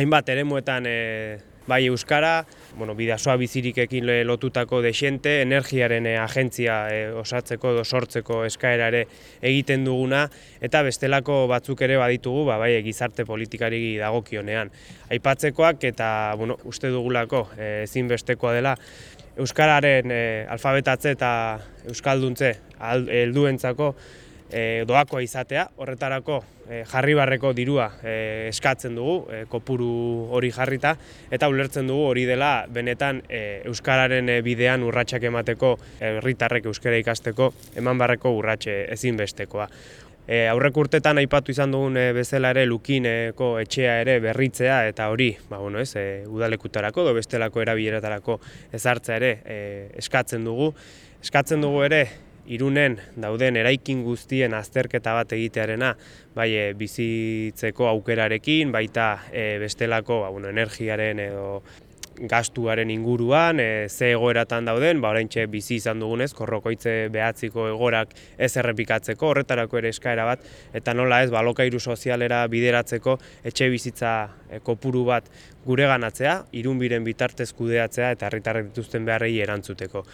hainbat eremuetan e, bai euskara, bueno, bidasoa bizirikekin lotutako desente, energiaren e, agentzia e, osatzeko edo sortzeko eskaera ere egiten duguna eta bestelako batzuk ere baditugu, ba, bai gizarte politikari dagokionean. Aipatzekoak eta bueno, uste dugulako e, ezinbestekoa dela euskararen e, alfabetatze eta euskalduntze helduentzako e, doakoa izatea, horretarako e, jarri barreko dirua e, eskatzen dugu, e, kopuru hori jarrita, eta ulertzen dugu hori dela benetan e, Euskararen e, bidean urratsak emateko, herritarrek euskara ikasteko, eman barreko urratxe ezinbestekoa. E, aurrek urtetan aipatu izan dugun e, bezala ere lukineko etxea ere berritzea eta hori, ba, bueno, ez, e, udalekutarako edo bestelako erabileretarako ezartzea ere e, eskatzen dugu. Eskatzen dugu ere irunen dauden eraikin guztien azterketa bat egitearena, bai e, bizitzeko aukerarekin, baita e, bestelako ba, bueno, energiaren edo gastuaren inguruan, e, ze egoeratan dauden, ba, oraintxe bizi izan dugunez, korrokoitze behatziko egorak ez errepikatzeko, horretarako ere eskaera bat, eta nola ez, ba, lokairu sozialera bideratzeko etxe bizitza e, kopuru bat gure ganatzea, irunbiren bitartez kudeatzea eta herritarrek dituzten beharrei erantzuteko.